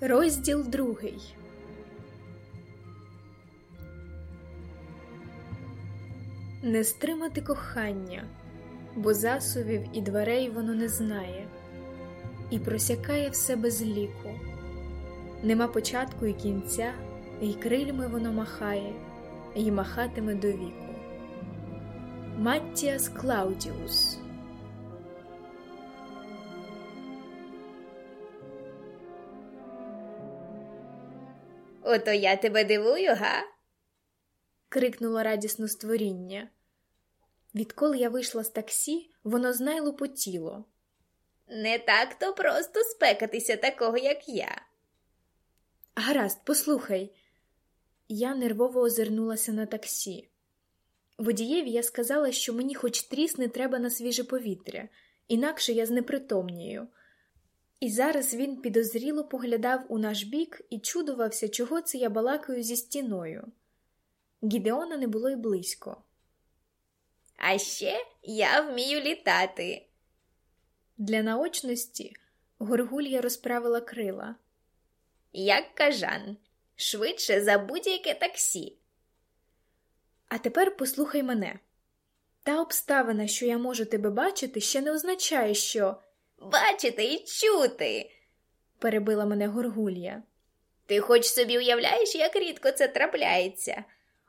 Розділ другий. Не стримати кохання, бо засувів і дверей воно не знає, і просякає все без ліку. Нема початку і кінця, і крильми воно махає, і махатиме до віку. Маттіас Клаудіус Ото я тебе дивую, га? крикнуло радісно створіння. Відколи я вийшла з таксі, воно знайло по тіло. Не так то просто спекатися такого, як я. Гаразд, послухай. Я нервово озирнулася на таксі. Водієві я сказала, що мені хоч трісне треба на свіже повітря, інакше я знепритомнію. І зараз він підозріло поглядав у наш бік і чудувався, чого це я балакаю зі стіною. Гідеона не було й близько. А ще я вмію літати. Для наочності горгулья розправила крила. Як кажан, швидше за будь-яке таксі. А тепер послухай мене. Та обставина, що я можу тебе бачити, ще не означає, що. Бачити і чути. перебила мене горгулья. Ти хоч собі уявляєш, як рідко це трапляється.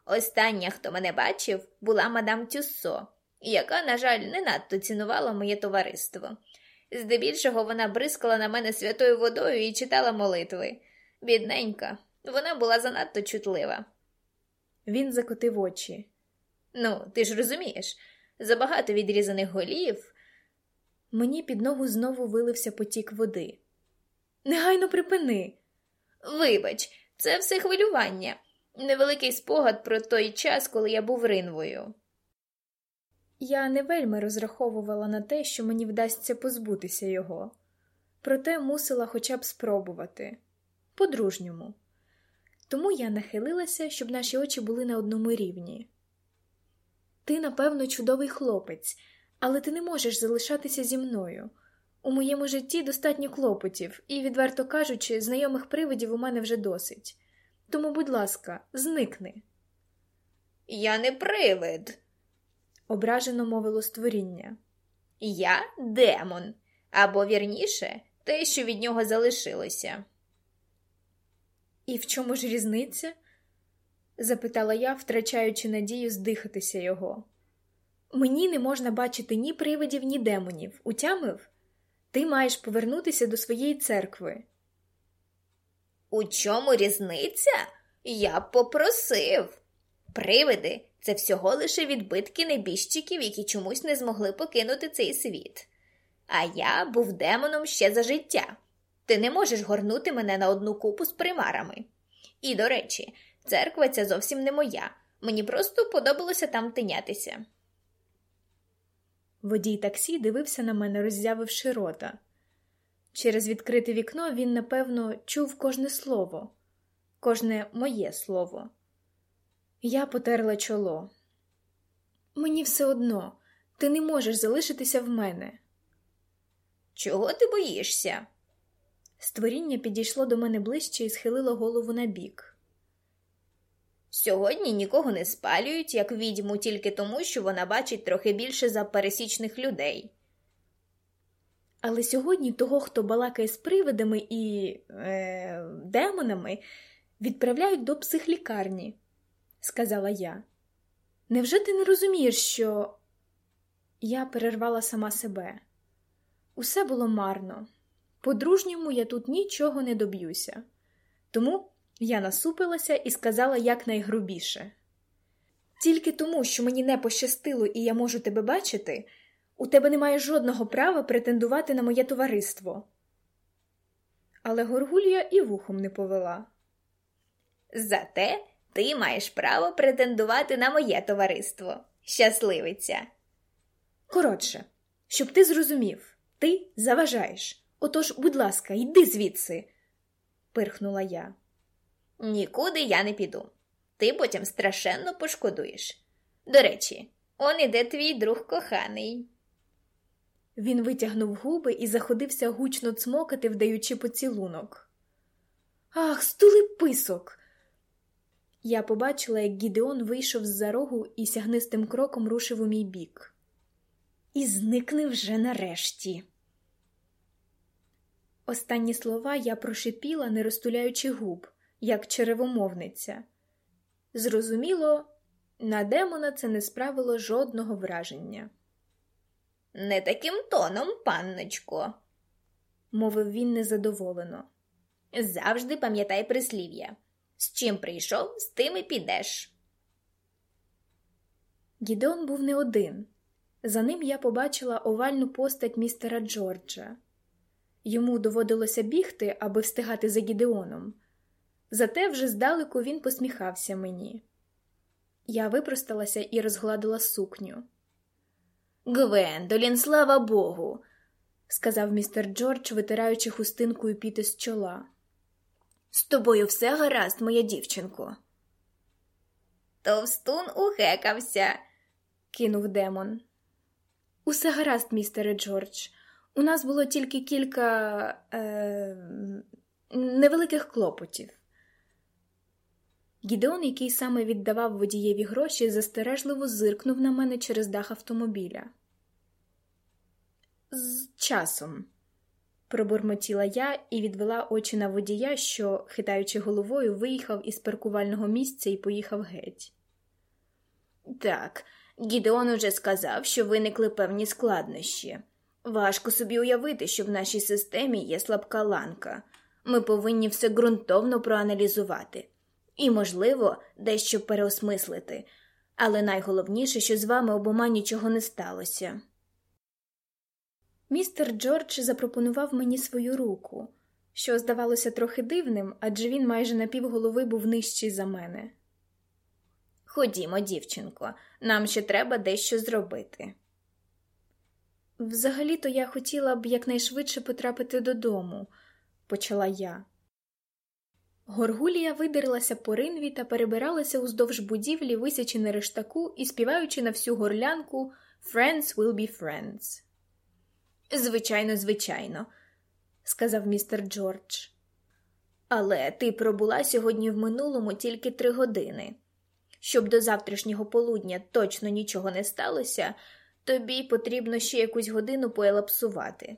Остання, хто мене бачив, була мадам Тюссо, яка, на жаль, не надто цінувала моє товариство. Здебільшого вона бризкала на мене святою водою і читала молитви. Бідненька, вона була занадто чутлива. Він закотив очі. Ну, ти ж розумієш, забагато відрізаних голів. Мені під ногу знову вилився потік води. Негайно припини. Вибач, це все хвилювання, невеликий спогад про той час, коли я був ринвою. Я не вельми розраховувала на те, що мені вдасться позбутися його, проте мусила хоча б спробувати по-дружньому. Тому я нахилилася, щоб наші очі були на одному рівні. Ти, напевно, чудовий хлопець, але ти не можеш залишатися зі мною. У моєму житті достатньо клопотів, і, відверто кажучи, знайомих привидів у мене вже досить. Тому, будь ласка, зникни. Я не привид, ображено мовило створіння. Я демон, або вірніше, те, що від нього залишилося. І в чому ж різниця? запитала я, втрачаючи надію здихатися його. Мені не можна бачити ні привидів, ні демонів. Утямив? Ти маєш повернутися до своєї церкви. У чому різниця? Я попросив. Привиди це всього лише відбитки небіжчиків, які чомусь не змогли покинути цей світ. А я був демоном ще за життя. Ти не можеш горнути мене на одну купу з примарами. І, до речі, церква ця зовсім не моя. Мені просто подобалося там тинятися. Водій таксі дивився на мене, роззявивши рота. Через відкрите вікно він, напевно, чув кожне слово, кожне моє слово. Я потерла чоло. Мені все одно, ти не можеш залишитися в мене. Чого ти боїшся? Створіння підійшло до мене ближче і схилило голову на бік. Сьогодні нікого не спалюють, як відьму, тільки тому, що вона бачить трохи більше за пересічних людей. Але сьогодні того, хто балакає з привидами і е, демонами, відправляють до психлікарні, сказала я. Невже ти не розумієш, що я перервала сама себе? Усе було марно. По-дружньому я тут нічого не доб'юся. Тому я насупилася і сказала якнайгрубіше. Тільки тому, що мені не пощастило і я можу тебе бачити, у тебе немає жодного права претендувати на моє товариство. Але Горгулія і вухом не повела. Зате ти маєш право претендувати на моє товариство, щасливиця. Коротше, щоб ти зрозумів, ти заважаєш. Отож, будь ласка, йди звідси, пирхнула я. Нікуди я не піду. Ти потім страшенно пошкодуєш. До речі, он іде твій друг коханий. Він витягнув губи і заходився гучно цмокати, вдаючи поцілунок. Ах, стули писок. Я побачила, як Гідеон вийшов з за рогу і сягнистим кроком рушив у мій бік. І зникни вже нарешті. Останні слова я прошипіла, не розтуляючи губ, як черевомовниця. Зрозуміло, на демона це не справило жодного враження. Не таким тоном, панночко, мовив він незадоволено. Завжди пам'ятай прислів'я. З чим прийшов, з тим і підеш. Гідеон був не один. За ним я побачила овальну постать містера Джорджа. Йому доводилося бігти, аби встигати за Гідеоном. Зате вже здалеку він посміхався мені. Я випросталася і розгладила сукню. Гвендолін, слава Богу, сказав містер Джордж, витираючи хустинкою піти з чола. З тобою все гаразд, моя дівчинко. Товстун ухекався, кинув демон. Усе гаразд, містере Джордж. У нас було тільки кілька е, невеликих клопотів. Гідеон, який саме віддавав водієві гроші, застережливо зиркнув на мене через дах автомобіля. З часом, пробурмотіла я і відвела очі на водія, що, хитаючи головою, виїхав із паркувального місця і поїхав геть. Так, Гідеон уже сказав, що виникли певні складнощі. Важко собі уявити, що в нашій системі є слабка ланка. Ми повинні все ґрунтовно проаналізувати і, можливо, дещо переосмислити, але найголовніше, що з вами обома нічого не сталося. Містер Джордж запропонував мені свою руку, що здавалося трохи дивним, адже він майже на півголови був нижчий за мене. Ходімо, дівчинко, нам ще треба дещо зробити. Взагалі-то я хотіла б якнайшвидше потрапити додому, почала я. Горгулія видерлася по ринві та перебиралася уздовж будівлі, висячи на рештаку і співаючи на всю горлянку «Friends will be friends». Звичайно, звичайно, сказав містер Джордж. Але ти пробула сьогодні в минулому тільки три години. Щоб до завтрашнього полудня точно нічого не сталося, тобі потрібно ще якусь годину поелапсувати.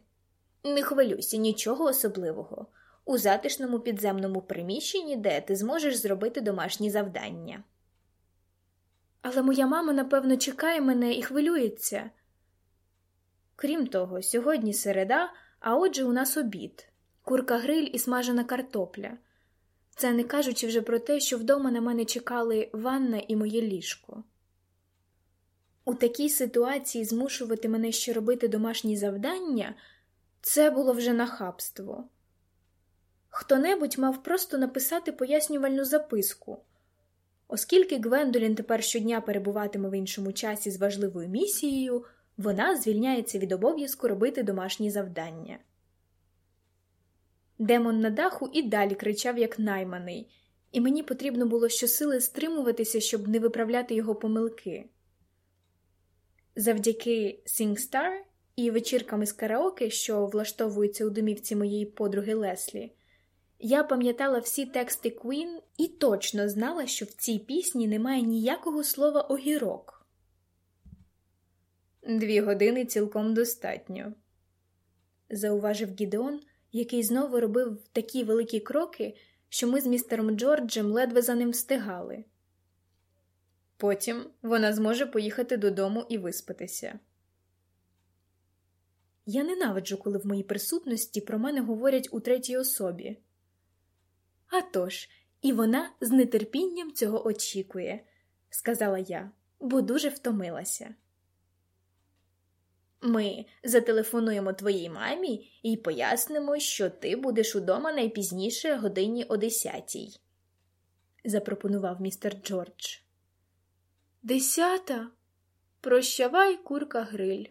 Не хвилюйся, нічого особливого. У затишному підземному приміщенні, де ти зможеш зробити домашні завдання. Але моя мама, напевно, чекає мене і хвилюється. Крім того, сьогодні середа, а отже, у нас обід, курка гриль і смажена картопля. Це не кажучи вже про те, що вдома на мене чекали ванна і моє ліжко. У такій ситуації змушувати мене ще робити домашні завдання це було вже нахабство. Хто небудь мав просто написати пояснювальну записку. Оскільки Гвендолін тепер щодня перебуватиме в іншому часі з важливою місією, вона звільняється від обов'язку робити домашні завдання. Демон на даху і далі кричав, як найманий, і мені потрібно було щосили стримуватися, щоб не виправляти його помилки. Завдяки SingStar і вечірками з караоке, що влаштовуються у домівці моєї подруги Леслі, я пам'ятала всі тексти Queen і точно знала, що в цій пісні немає ніякого слова огірок. Дві години цілком достатньо, зауважив Гідеон, який знову робив такі великі кроки, що ми з містером Джорджем ледве за ним встигали. Потім вона зможе поїхати додому і виспатися. Я ненавиджу, коли в моїй присутності про мене говорять у третій особі. «А тож, і вона з нетерпінням цього очікує, сказала я, бо дуже втомилася. Ми зателефонуємо твоїй мамі і пояснимо, що ти будеш удома найпізніше годині о десятій, запропонував містер Джордж. Десята? Прощавай, курка гриль.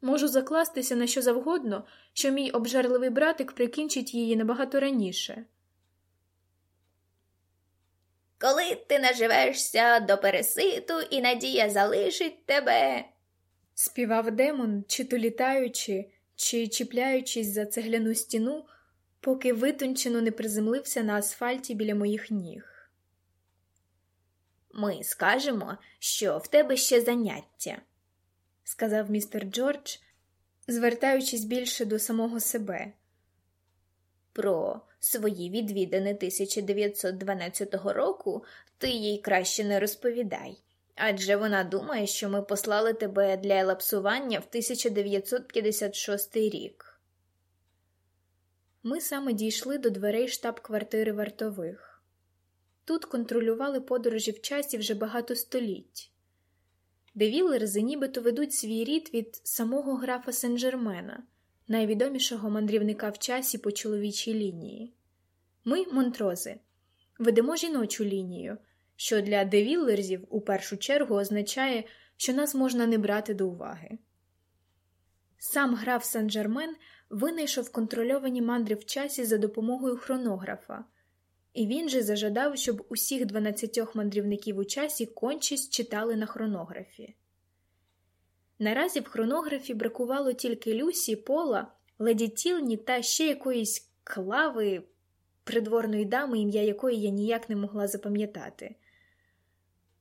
Можу закластися на що завгодно, що мій обжерливий братик прикінчить її набагато раніше. Коли ти наживешся до переситу, і надія залишить тебе, співав демон, чи то літаючи, чи чіпляючись за цегляну стіну, поки витончено не приземлився на асфальті біля моїх ніг. Ми скажемо, що в тебе ще заняття, сказав містер Джордж, звертаючись більше до самого себе. Про свої відвідини 1912 року ти їй краще не розповідай, адже вона думає, що ми послали тебе для елапсування в 1956 рік. Ми саме дійшли до дверей штаб-квартири вартових. Тут контролювали подорожі в часі вже багато століть. Девілерзи нібито ведуть свій рід від самого графа Сен-Жермена, найвідомішого мандрівника в часі по чоловічій лінії. Ми, Монтрози, ведемо жіночу лінію, що для девіллерзів у першу чергу означає, що нас можна не брати до уваги. Сам граф Сен-Жермен винайшов контрольовані мандри в часі за допомогою хронографа, і він же зажадав, щоб усіх 12 мандрівників у часі кончість читали на хронографі. Наразі в хронографі бракувало тільки Люсі, Пола, леді Тілні та ще якоїсь клави придворної дами, ім'я якої я ніяк не могла запам'ятати.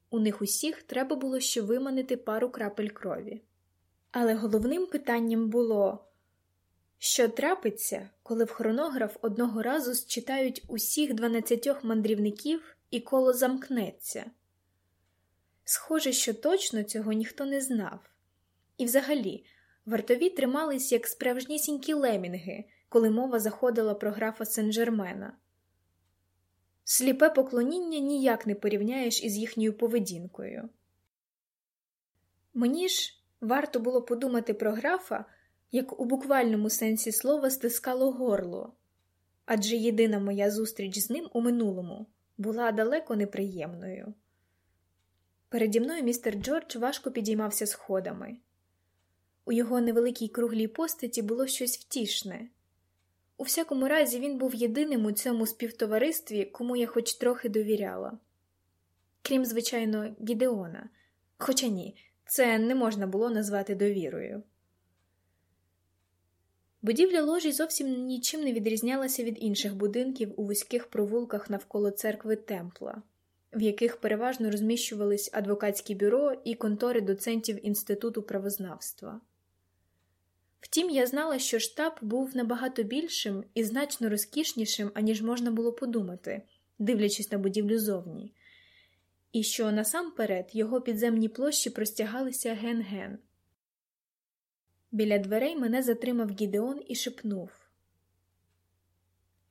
У них усіх треба було ще виманити пару крапель крові. Але головним питанням було, що трапиться, коли в хронограф одного разу считають усіх дванадцятьох мандрівників і коло замкнеться. Схоже, що точно цього ніхто не знав. І взагалі, вартові тримались як справжнісінькі лемінги, коли мова заходила про графа Сен-Жермена. Сліпе поклоніння ніяк не порівняєш із їхньою поведінкою. Мені ж варто було подумати про графа, як у буквальному сенсі слова стискало горло, адже єдина моя зустріч з ним у минулому була далеко неприємною. Переді мною містер Джордж важко підіймався сходами. У його невеликій круглій постаті було щось втішне. У всякому разі, він був єдиним у цьому співтоваристві, кому я хоч трохи довіряла. Крім, звичайно, Гідеона, хоча ні, це не можна було назвати довірою. Будівля ложі зовсім нічим не відрізнялася від інших будинків у вузьких провулках навколо церкви Темпла, в яких переважно розміщувались адвокатські бюро і контори доцентів Інституту правознавства. Втім, я знала, що штаб був набагато більшим і значно розкішнішим, аніж можна було подумати, дивлячись на будівлю зовні, і що насамперед його підземні площі простягалися ген-ген. Біля дверей мене затримав Гідеон і шепнув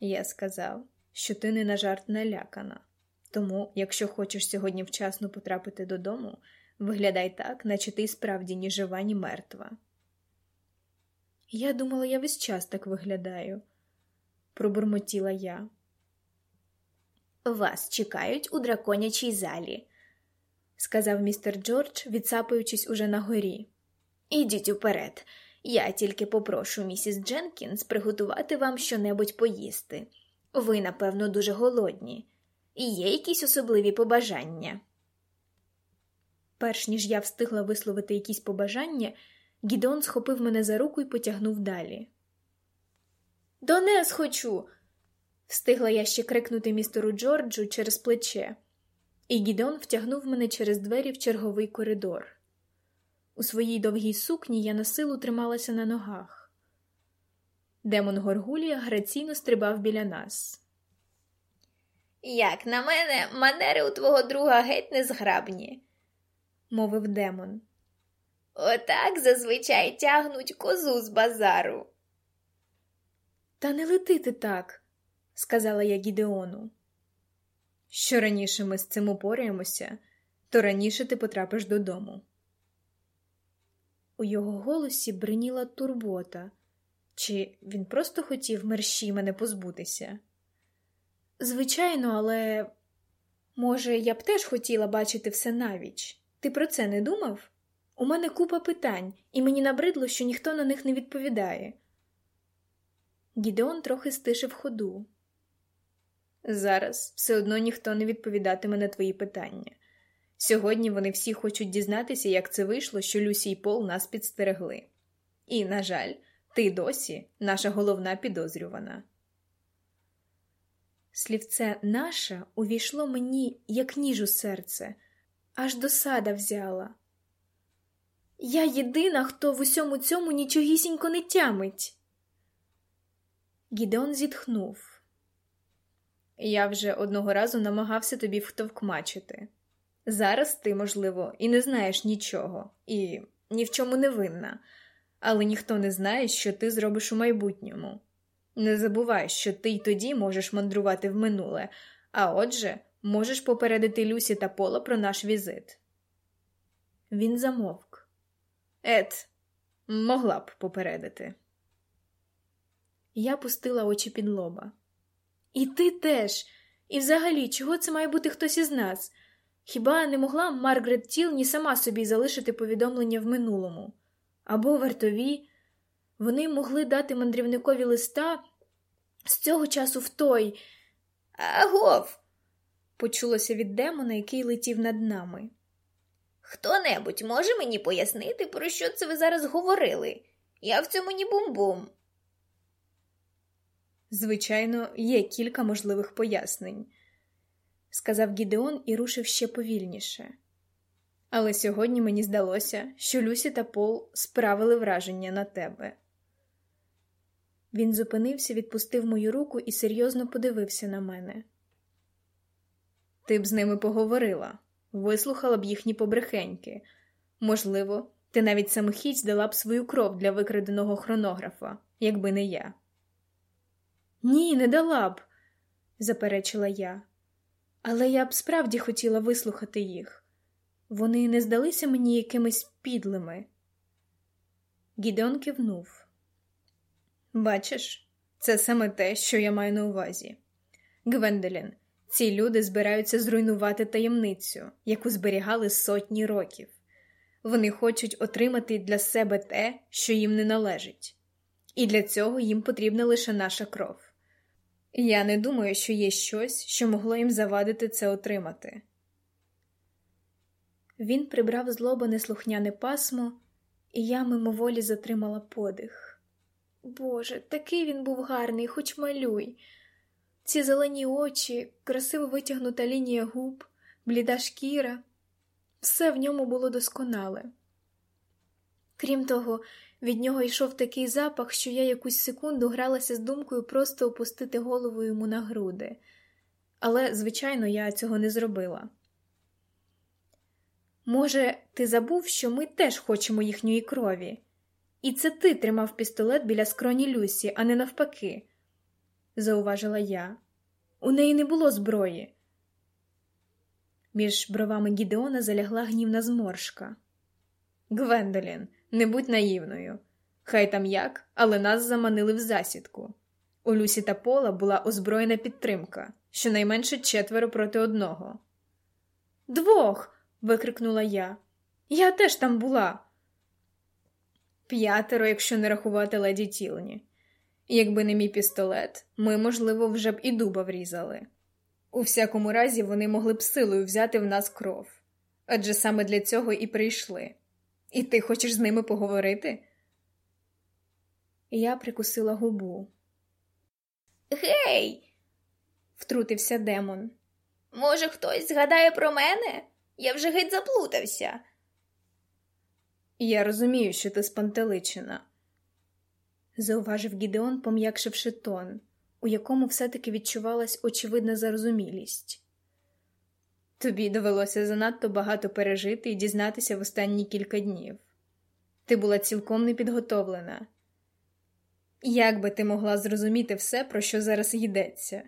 Я сказав, що ти не на жарт налякана. Тому, якщо хочеш сьогодні вчасно потрапити додому, виглядай так, наче ти справді ні жива, ні мертва. Я думала, я весь час так виглядаю, пробурмотіла я. Вас чекають у драконячій залі, сказав містер Джордж, відсапуючись уже на горі. Ідіть уперед, я тільки попрошу місіс Дженкінс приготувати вам щонебудь поїсти. Ви, напевно, дуже голодні, і є якісь особливі побажання. Перш ніж я встигла висловити якісь побажання, Гідеон схопив мене за руку і потягнув далі. Донес хочу. встигла я ще крикнути містеру Джорджу через плече, і Гідеон втягнув мене через двері в черговий коридор. У своїй довгій сукні я на силу трималася на ногах. Демон Горгулія граційно стрибав біля нас. Як на мене, манери у твого друга геть незграбні, мовив демон. Отак зазвичай тягнуть козу з базару. Та не лети ти так, сказала я Гідеону. Що раніше ми з цим упораємося, то раніше ти потрапиш додому. У його голосі бриніла турбота, чи він просто хотів мерщій мене позбутися? Звичайно, але, може, я б теж хотіла бачити все навіч. Ти про це не думав? У мене купа питань, і мені набридло, що ніхто на них не відповідає. Гідеон трохи стишив ходу. Зараз все одно ніхто не відповідатиме на твої питання. Сьогодні вони всі хочуть дізнатися, як це вийшло, що Люсі й Пол нас підстерегли. І, на жаль, ти досі наша головна підозрювана. Слівце наша увійшло мені, як ніж у серце, аж досада взяла. Я єдина, хто в усьому цьому нічогісінько не тямить. Гідеон зітхнув. Я вже одного разу намагався тобі втовкмачити. Зараз ти, можливо, і не знаєш нічого, і ні в чому не винна, але ніхто не знає, що ти зробиш у майбутньому. Не забувай, що ти й тоді можеш мандрувати в минуле, а отже, можеш попередити Люсі та Пола про наш візит. Він замовк. Ет, могла б попередити. Я пустила очі під лоба. І ти теж. І взагалі, чого це має бути хтось із нас? Хіба не могла Маргарет Тілні сама собі залишити повідомлення в минулому? Або вартові? Вони могли дати мандрівникові листа з цього часу в той. Агов! почулося від демона, який летів над нами. Хто небудь може мені пояснити, про що це ви зараз говорили? Я в цьому ні бум-бум. Звичайно, є кілька можливих пояснень, сказав Гідеон і рушив ще повільніше. Але сьогодні мені здалося, що Люсі та Пол справили враження на тебе. Він зупинився, відпустив мою руку і серйозно подивився на мене. Ти б з ними поговорила, вислухала б їхні побрехеньки. Можливо, ти навіть самохідь дала б свою кров для викраденого хронографа, якби не я. Ні, не дала б, заперечила я, але я б справді хотіла вислухати їх. Вони не здалися мені якимись підлими. Гідеон кивнув. Бачиш, це саме те, що я маю на увазі. Гвендолін, ці люди збираються зруйнувати таємницю, яку зберігали сотні років. Вони хочуть отримати для себе те, що їм не належить, і для цього їм потрібна лише наша кров. Я не думаю, що є щось, що могло їм завадити це отримати. Він прибрав злоба неслухняне пасмо, і я мимоволі затримала подих. Боже, такий він був гарний, хоч малюй. Ці зелені очі, красиво витягнута лінія губ, бліда шкіра, все в ньому було досконале. Крім того, від нього йшов такий запах, що я якусь секунду гралася з думкою просто опустити голову йому на груди. Але, звичайно, я цього не зробила. Може, ти забув, що ми теж хочемо їхньої крові, і це ти тримав пістолет біля скроні Люсі, а не навпаки, зауважила я. У неї не було зброї. Між бровами Гідеона залягла гнівна зморшка. Гвендолін, не будь наївною. Хай там як, але нас заманили в засідку. У Люсі та Пола була озброєна підтримка, щонайменше четверо проти одного. Двох. викрикнула я. Я теж там була. П'ятеро, якщо не рахувати леді Тілні. Якби не мій пістолет, ми, можливо, вже б і дуба врізали. У всякому разі, вони могли б силою взяти в нас кров. Адже саме для цього і прийшли. І ти хочеш з ними поговорити? Я прикусила губу. Гей, втрутився демон. Може, хтось згадає про мене? Я вже геть заплутався. Я розумію, що ти спантеличена, зауважив Гідеон, пом'якшивши тон, у якому все-таки відчувалась очевидна зарозумілість. Тобі довелося занадто багато пережити і дізнатися в останні кілька днів. Ти була цілком непідготовлена. Як би ти могла зрозуміти все, про що зараз йдеться?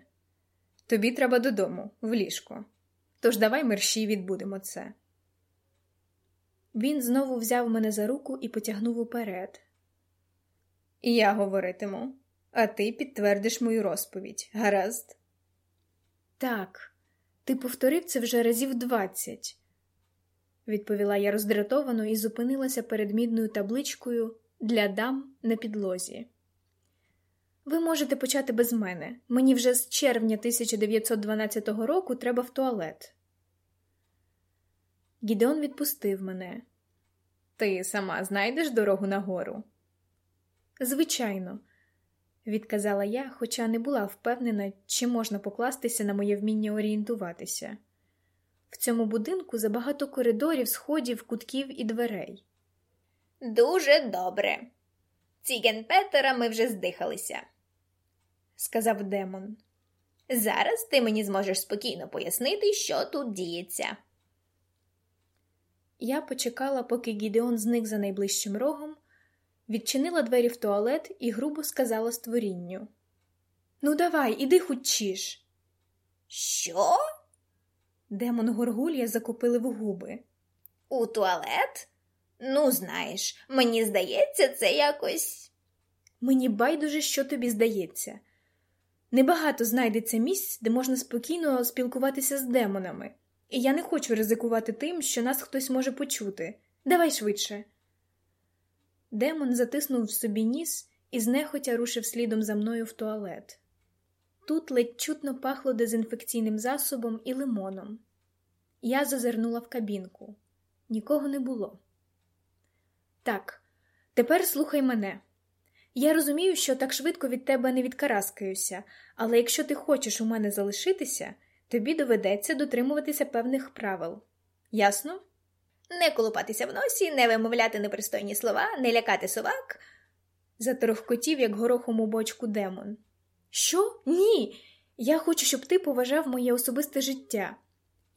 Тобі треба додому, в ліжко. Тож давай мерщій відбудемо це. Він знову взяв мене за руку і потягнув уперед. Я говоритиму, а ти підтвердиш мою розповідь, гаразд? Так, ти повторив це вже разів двадцять, відповіла я роздратовано і зупинилася перед мідною табличкою для дам на підлозі. Ви можете почати без мене. Мені вже з червня 1912 року треба в туалет. Гідеон відпустив мене. Ти сама знайдеш дорогу нагору? Звичайно, відказала я, хоча не була впевнена, чи можна покластися на моє вміння орієнтуватися. В цьому будинку забагато коридорів, сходів, кутків і дверей. Дуже добре. Ціген Петера ми вже здихалися, сказав демон. Зараз ти мені зможеш спокійно пояснити, що тут діється. Я почекала, поки Гідеон зник за найближчим рогом, відчинила двері в туалет і грубо сказала створінню: Ну, давай, іди хучіш. Що? Демон Горгулья закупили в губи. У туалет? Ну, знаєш, мені здається, це якось. Мені байдуже, що тобі здається. Небагато знайдеться місць, де можна спокійно спілкуватися з демонами, і я не хочу ризикувати тим, що нас хтось може почути. Давай швидше. Демон затиснув в собі ніс і знехотя рушив слідом за мною в туалет. Тут ледь чутно пахло дезінфекційним засобом і лимоном. Я зазирнула в кабінку. Нікого не було. Так, тепер слухай мене. Я розумію, що так швидко від тебе не відкараскаюся, але якщо ти хочеш у мене залишитися, тобі доведеться дотримуватися певних правил. Ясно? Не колупатися в носі, не вимовляти непристойні слова, не лякати совак. заторохкотів, як горохом у бочку демон. Що? Ні. Я хочу, щоб ти поважав моє особисте життя.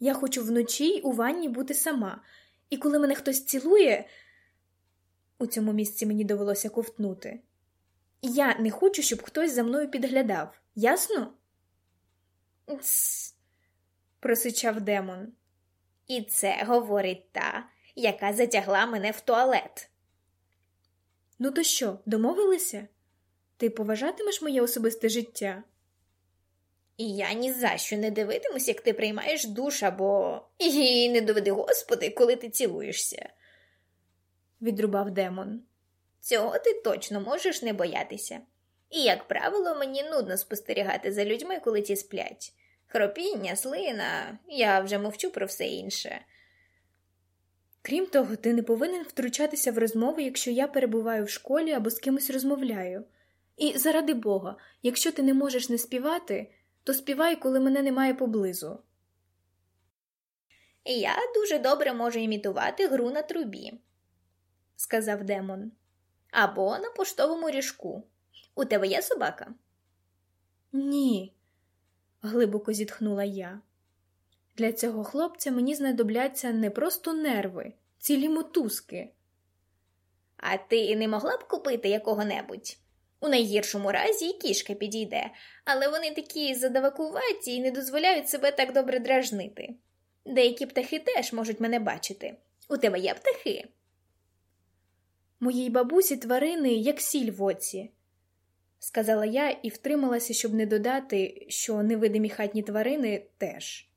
Я хочу вночі й у ванні бути сама, і коли мене хтось цілує, у цьому місці мені довелося ковтнути. Я не хочу, щоб хтось за мною підглядав. Ясно? Тс. просичав демон. І це говорить та, яка затягла мене в туалет. Ну, то що, домовилися? Ти поважатимеш моє особисте життя? І я ні за що не дивитимусь, як ти приймаєш душ або і не доведи господи, коли ти цілуєшся, відрубав демон. Цього ти точно можеш не боятися. І, як правило, мені нудно спостерігати за людьми, коли ті сплять. Хропіння, слина, я вже мовчу про все інше. Крім того, ти не повинен втручатися в розмови, якщо я перебуваю в школі або з кимось розмовляю. І заради Бога, якщо ти не можеш не співати, то співай, коли мене немає поблизу. Я дуже добре можу імітувати гру на трубі, сказав демон. Або на поштовому ріжку. У тебе є собака? Ні, глибоко зітхнула я. Для цього хлопця мені знадобляться не просто нерви, цілі мотузки. А ти не могла б купити якого-небудь? У найгіршому разі і кішка підійде, але вони такі задавакуваті і не дозволяють себе так добре дражнити. Деякі птахи теж можуть мене бачити. У тебе є птахи? Моїй бабусі тварини, як сіль в оці, сказала я і втрималася, щоб не додати, що невидимі хатні тварини теж.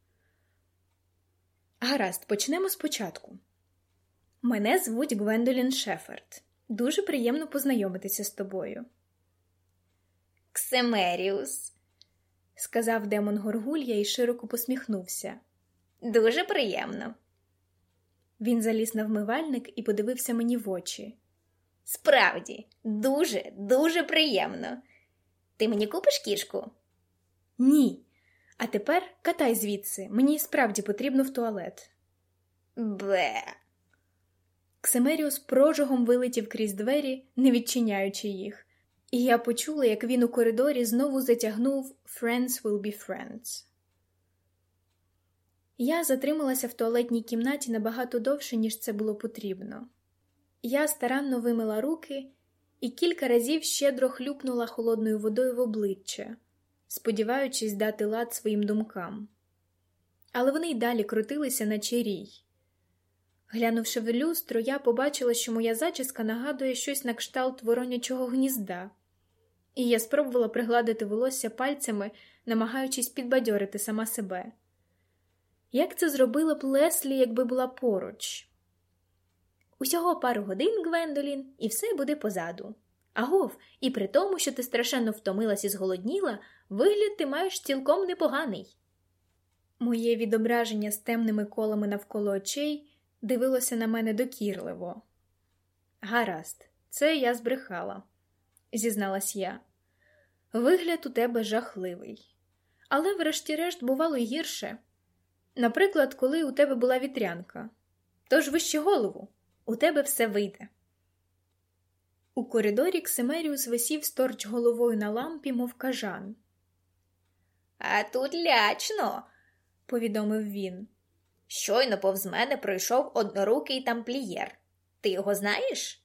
Гаразд, почнемо спочатку. Мене звуть Гвендолін Шеферд. Дуже приємно познайомитися з тобою. Ксемеріус, сказав демон Горгулья і широко посміхнувся. Дуже приємно. Він заліз на вмивальник і подивився мені в очі. Справді, дуже, дуже приємно. Ти мені купиш кішку? Ні. А тепер катай звідси, мені справді потрібно в туалет. Бе. Ксемеріус прожогом вилетів крізь двері, не відчиняючи їх, і я почула, як він у коридорі знову затягнув Friends will be friends. Я затрималася в туалетній кімнаті набагато довше, ніж це було потрібно. Я старанно вимила руки і кілька разів щедро хлюпнула холодною водою в обличчя, сподіваючись дати лад своїм думкам. Але вони й далі крутилися, наче рій. Глянувши в люстро, я побачила, що моя зачіска нагадує щось на кшталт воронячого гнізда, і я спробувала пригладити волосся пальцями, намагаючись підбадьорити сама себе. Як це зробила б Леслі, якби була поруч? Усього пару годин, Гвендолін, і все буде позаду. Агов, і при тому, що ти страшенно втомилась і зголодніла, вигляд ти маєш цілком непоганий. Моє відображення з темними колами навколо очей дивилося на мене докірливо. Гаразд, це я збрехала, зізналась я. Вигляд у тебе жахливий. Але, врешті-решт, бувало гірше. Наприклад, коли у тебе була вітрянка. Тож вище голову, у тебе все вийде. У коридорі Ксимеріус висів сторч головою на лампі, мов кажан. А тут лячно, повідомив він. Щойно повз мене пройшов однорукий тамплієр. Ти його знаєш?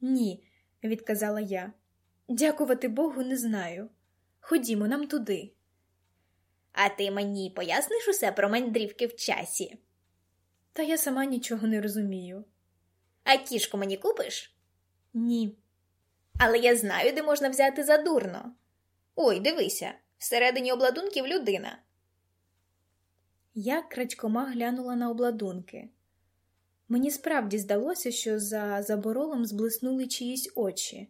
Ні, відказала я. Дякувати Богу, не знаю. Ходімо нам туди. А ти мені поясниш усе про мандрівки в часі? Та я сама нічого не розумію. А кішку мені купиш? Ні. Але я знаю, де можна взяти задурно. Ой, дивися, всередині обладунків людина. Я крадькома глянула на обладунки. Мені справді здалося, що за заборолом зблиснули чиїсь очі.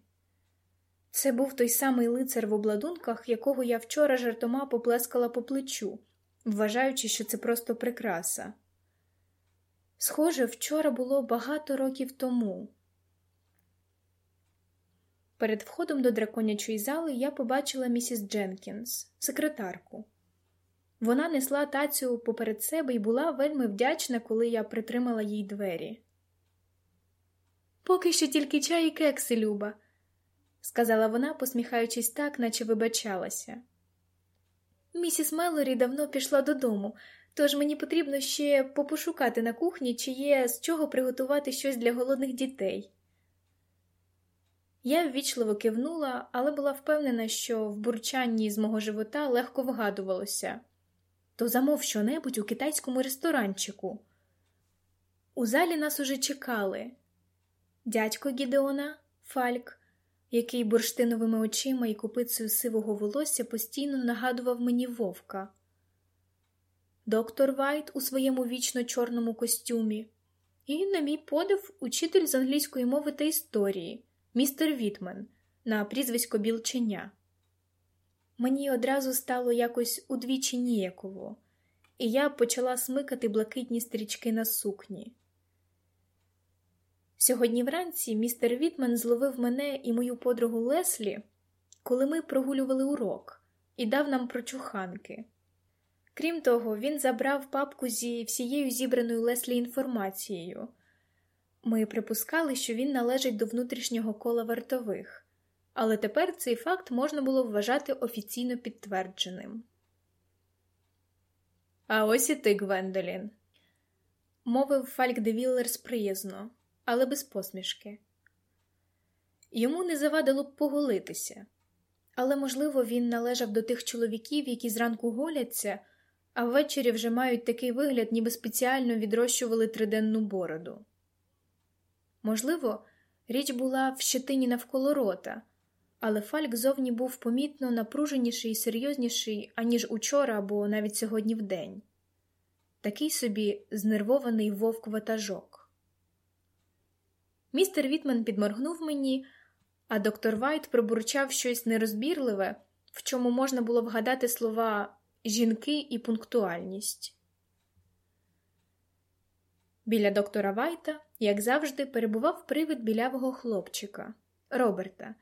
Це був той самий лицар в обладунках, якого я вчора жартома поплескала по плечу, вважаючи, що це просто прикраса. Схоже, вчора було багато років тому. Перед входом до драконячої зали я побачила місіс Дженкінс, секретарку. Вона несла тацю поперед себе і була вельми вдячна, коли я притримала їй двері. Поки що тільки чай і кекси, Люба, сказала вона, посміхаючись так, наче вибачалася. Місіс Мелорі давно пішла додому, тож мені потрібно ще попошукати на кухні, чи є з чого приготувати щось для голодних дітей. Я ввічливо кивнула, але була впевнена, що в бурчанні з мого живота легко вгадувалося то замов щонебудь у китайському ресторанчику. У залі нас уже чекали дядько Гідеона, Фальк, який бурштиновими очима і купицею сивого волосся постійно нагадував мені вовка, доктор Вайт у своєму вічно чорному костюмі, і, на мій подив, учитель з англійської мови та історії, містер Вітмен, на прізвисько Білченя. Мені одразу стало якось удвічі ніяково, і я почала смикати блакитні стрічки на сукні. Сьогодні вранці містер Вітмен зловив мене і мою подругу Леслі, коли ми прогулювали урок, і дав нам прочуханки. Крім того, він забрав папку зі всією зібраною Леслі інформацією. Ми припускали, що він належить до внутрішнього кола вартових але тепер цей факт можна було вважати офіційно підтвердженим. А ось і ти, Гвендолін, мовив Фальк де Віллерс приязно, але без посмішки. Йому не завадило б поголитися, але, можливо, він належав до тих чоловіків, які зранку голяться, а ввечері вже мають такий вигляд, ніби спеціально відрощували триденну бороду. Можливо, річ була в щетині навколо рота, але Фальк зовні був помітно напруженіший і серйозніший, аніж учора або навіть сьогодні вдень. Такий собі знервований вовк-ватажок. Містер Вітман підморгнув мені, а доктор Вайт пробурчав щось нерозбірливе, в чому можна було вгадати слова жінки і пунктуальність. Біля доктора Вайта, як завжди, перебував привид білявого хлопчика Роберта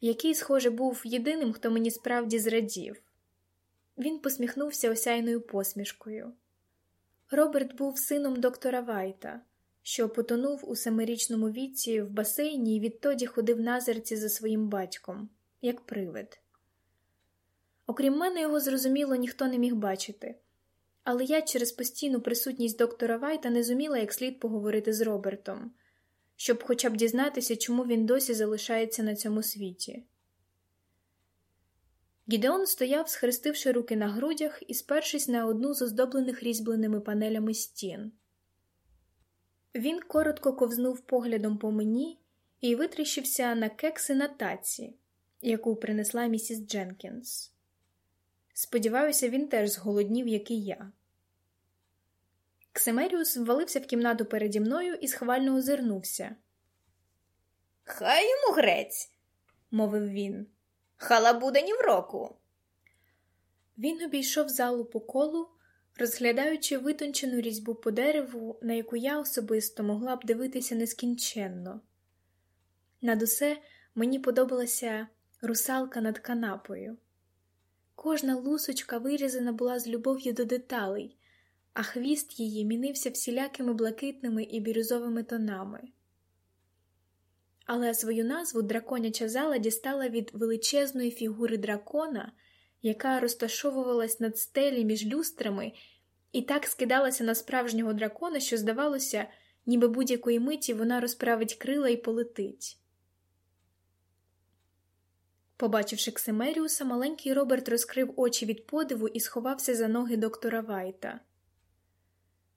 який, схоже, був єдиним, хто мені справді зрадів. Він посміхнувся осяйною посмішкою. Роберт був сином доктора Вайта, що потонув у семирічному віці в басейні і відтоді ходив назерці за своїм батьком, як привид. Окрім мене, його зрозуміло ніхто не міг бачити, але я через постійну присутність доктора Вайта не зуміла як слід поговорити з Робертом щоб хоча б дізнатися, чому він досі залишається на цьому світі. Гідеон стояв, схрестивши руки на грудях і спершись на одну з оздоблених різьбленими панелями стін. Він коротко ковзнув поглядом по мені і витріщився на кекси на таці, яку принесла місіс Дженкінс. Сподіваюся, він теж зголоднів, як і я. Ксимеріус ввалився в кімнату переді мною і схвально озирнувся. Хай йому грець, мовив він. Халабуда ні в року. Він обійшов залу по колу, розглядаючи витончену різьбу по дереву, на яку я особисто могла б дивитися нескінченно. Над усе мені подобалася русалка над канапою. Кожна лусочка вирізана була з любов'ю до деталей, а хвіст її мінився всілякими блакитними і бірюзовими тонами. Але свою назву драконяча зала дістала від величезної фігури дракона, яка розташовувалась над стелі між люстрами і так скидалася на справжнього дракона, що, здавалося, ніби будь-якої миті вона розправить крила і полетить. Побачивши Ксимеріуса, маленький Роберт розкрив очі від подиву і сховався за ноги доктора Вайта.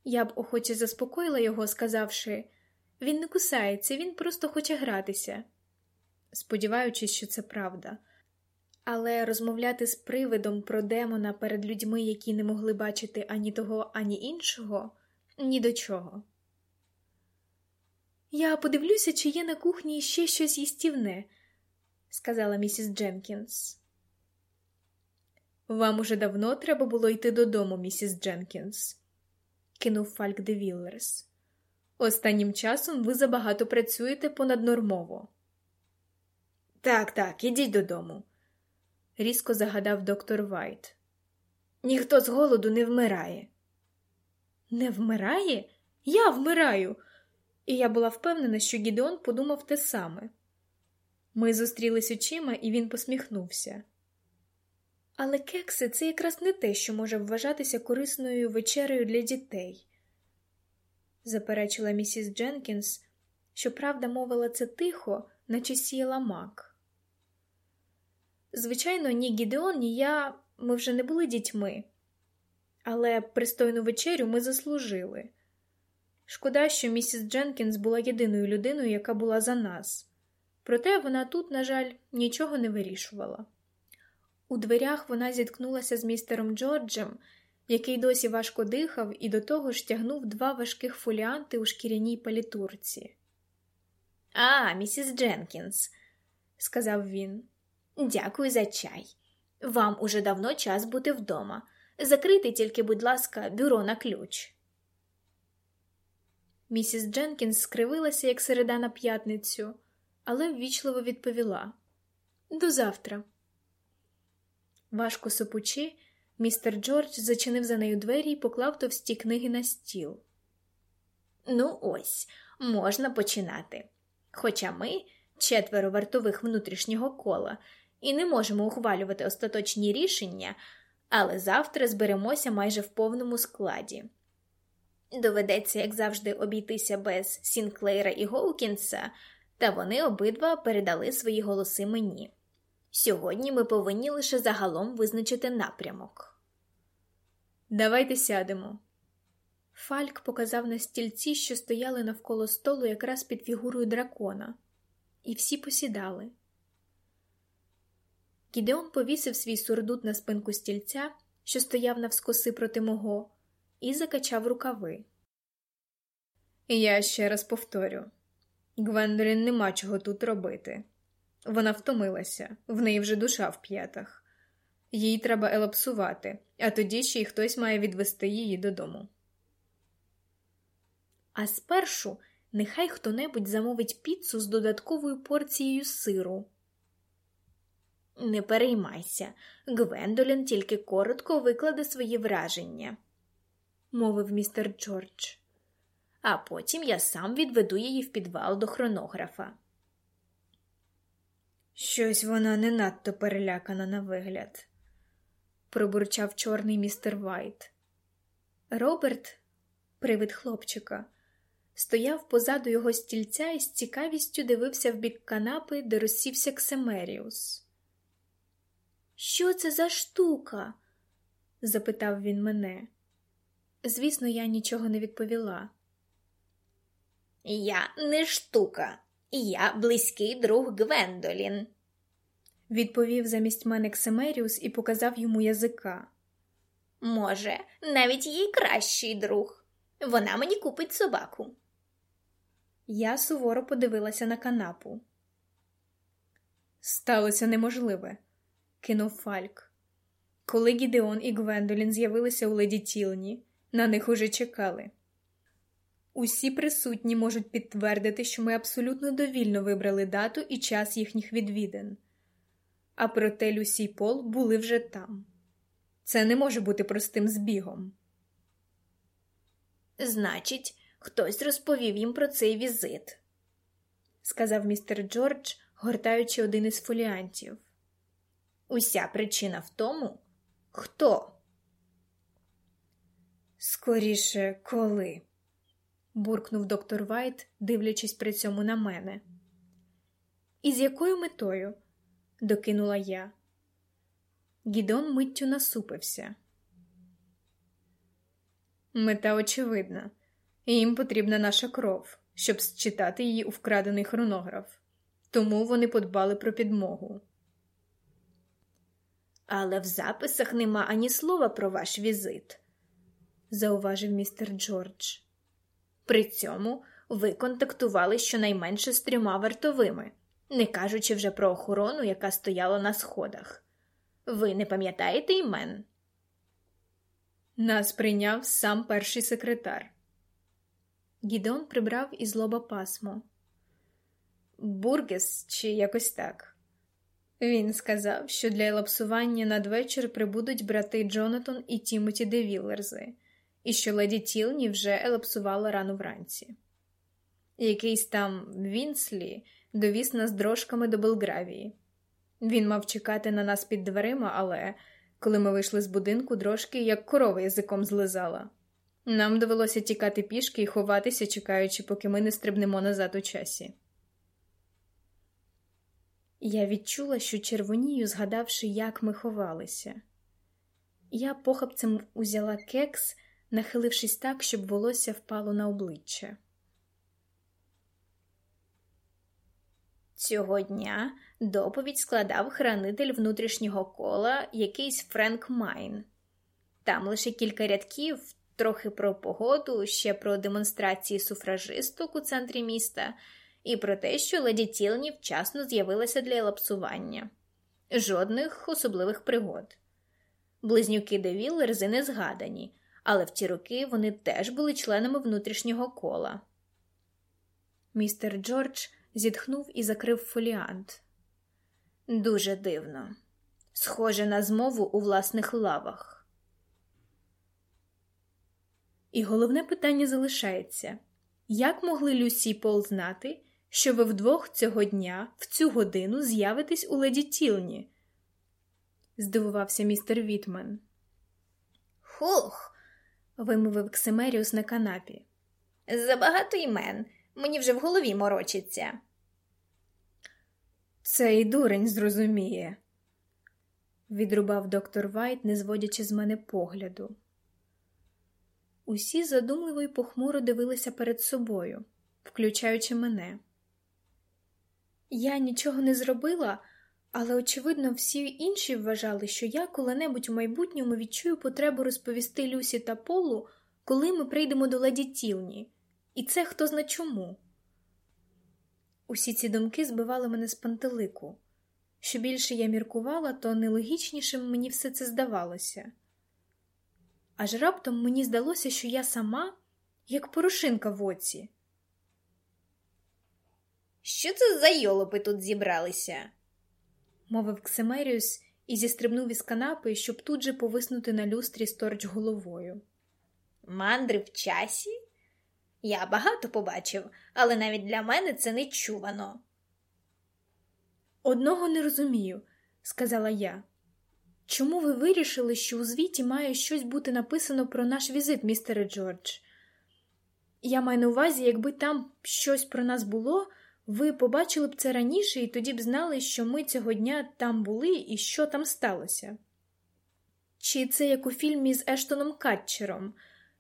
Я б охоче заспокоїла його, сказавши він не кусається, він просто хоче гратися, сподіваючись, що це правда. Але розмовляти з привидом про демона перед людьми, які не могли бачити ані того, ані іншого, ні до чого. Я подивлюся, чи є на кухні ще щось їстівне, сказала місіс Дженкінс. Вам уже давно треба було йти додому, місіс Дженкінс, кинув Фальк де Віллерс. Останнім часом ви забагато працюєте понаднормово. Так, так, ідіть додому, різко загадав доктор Вайт. Ніхто з голоду не вмирає. Не вмирає? Я вмираю. І я була впевнена, що Гідеон подумав те саме. Ми зустрілись очима, і він посміхнувся. Але кекси це якраз не те, що може вважатися корисною вечерею для дітей заперечила місіс Дженкінс, що правда мовила це тихо, наче сіяла мак. Звичайно, ні Гідеон, ні я ми вже не були дітьми, але пристойну вечерю ми заслужили. Шкода, що місіс Дженкінс була єдиною людиною, яка була за нас, проте вона тут, на жаль, нічого не вирішувала. У дверях вона зіткнулася з містером Джорджем який досі важко дихав і до того ж тягнув два важких фоліанти у шкіряній палітурці. А, місіс Дженкінс, сказав він, дякую за чай. Вам уже давно час бути вдома. Закрийте тільки, будь ласка, бюро на ключ. Місіс Дженкінс скривилася, як середа на п'ятницю, але ввічливо відповіла До завтра. Важко сопучи, Містер Джордж зачинив за нею двері і поклав товсті книги на стіл. Ну, ось, можна починати. Хоча ми, четверо вартових внутрішнього кола, і не можемо ухвалювати остаточні рішення, але завтра зберемося майже в повному складі. Доведеться, як завжди, обійтися без Сінклейра і Гоукінса, та вони обидва передали свої голоси мені. Сьогодні ми повинні лише загалом визначити напрямок. Давайте сядемо. Фальк показав на стільці, що стояли навколо столу якраз під фігурою дракона, і всі посідали. Гідеон повісив свій сурдут на спинку стільця, що стояв навскоси проти мого, і закачав рукави. Я ще раз повторю Гвендолін нема чого тут робити. Вона втомилася, в неї вже душа в п'ятах. Їй треба елапсувати, а тоді ще й хтось має відвести її додому. А спершу нехай хто небудь замовить піцу з додатковою порцією сиру. Не переймайся, Гвендолін тільки коротко викладе свої враження, мовив містер Джордж. А потім я сам відведу її в підвал до хронографа. Щось вона не надто перелякана на вигляд, пробурчав чорний містер Вайт. Роберт, привид хлопчика, стояв позаду його стільця і з цікавістю дивився в бік канапи, де розсівся Ксемеріус. Що це за штука? запитав він мене. Звісно, я нічого не відповіла. Я не штука, я близький друг Гвендолін, відповів замість мене Ксемеріус і показав йому язика. Може, навіть їй кращий друг. Вона мені купить собаку. Я суворо подивилася на канапу. Сталося неможливе, кинув Фальк. Коли Гідеон і Гвендолін з'явилися у леді Тілні, на них уже чекали. Усі присутні можуть підтвердити, що ми абсолютно довільно вибрали дату і час їхніх відвідин. а проте Люсі й Пол були вже там. Це не може бути простим збігом. Значить, хтось розповів їм про цей візит, сказав містер Джордж, гортаючи один із фоліантів. Уся причина в тому, хто? Скоріше, коли? Буркнув доктор Вайт, дивлячись при цьому на мене. І з якою метою? докинула я. Гідеон миттю насупився. Мета очевидна, їм потрібна наша кров, щоб считати її у вкрадений хронограф, тому вони подбали про підмогу. Але в записах нема ані слова про ваш візит, зауважив містер Джордж. При цьому ви контактували щонайменше з трьома вартовими, не кажучи вже про охорону, яка стояла на сходах. Ви не пам'ятаєте імен? Нас прийняв сам перший секретар. Гідеон прибрав із лоба пасмо. Бургес чи якось так. Він сказав, що для елапсування надвечір прибудуть брати Джонатан і Тімоті Девілерзи, і що леді Тілні вже елапсувала рано вранці. Якийсь там Вінслі довіз нас дрожками до Белгравії. Він мав чекати на нас під дверима, але коли ми вийшли з будинку, дрожки, як корова язиком злизала. Нам довелося тікати пішки і ховатися, чекаючи, поки ми не стрибнемо назад у часі. Я відчула, що червонію, згадавши, як ми ховалися. Я похапцем узяла кекс, нахилившись так, щоб волосся впало на обличчя. Цього дня доповідь складав хранитель внутрішнього кола якийсь Френк Майн. Там лише кілька рядків, трохи про погоду, ще про демонстрації суфражисток у центрі міста і про те, що леді Тілні вчасно з'явилася для елапсування. Жодних особливих пригод. Близнюки Девіллерзи не згадані, але в ті роки вони теж були членами внутрішнього кола. Містер Джордж зітхнув і закрив фоліант. Дуже дивно, схоже на змову у власних лавах. І головне питання залишається як могли Люсі й Пол знати, що ви вдвох цього дня в цю годину з'явитесь у леді Тілні? здивувався містер Вітмен. Хух. Вимовив Ксемеріус на канапі. Забагато імен. Мені вже в голові морочиться. Це й дурень зрозуміє, відрубав доктор Вайт, не зводячи з мене погляду. Усі задумливо й похмуро дивилися перед собою, включаючи мене. Я нічого не зробила, але, очевидно, всі інші вважали, що я коли-небудь у майбутньому відчую потребу розповісти Люсі та Полу, коли ми прийдемо до леді Тілні, і це хто зна чому. Усі ці думки збивали мене з пантелику. Що більше я міркувала, то нелогічнішим мені все це здавалося. Аж раптом мені здалося, що я сама, як порошинка в оці. Що це за йолопи тут зібралися? Мовив Ксимеріус і зістрибнув із канапи, щоб тут же повиснути на люстрі сторч головою. Мандри в часі? Я багато побачив, але навіть для мене це не чувано. Одного не розумію, сказала я. Чому ви вирішили, що у звіті має щось бути написано про наш візит, містере Джордж? Я маю на увазі, якби там щось про нас було, ви побачили б це раніше і тоді б знали, що ми цього дня там були і що там сталося. Чи це як у фільмі з Ештоном Катчером?